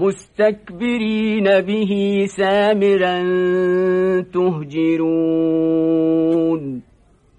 مستكبرين به سامرا تهجرون.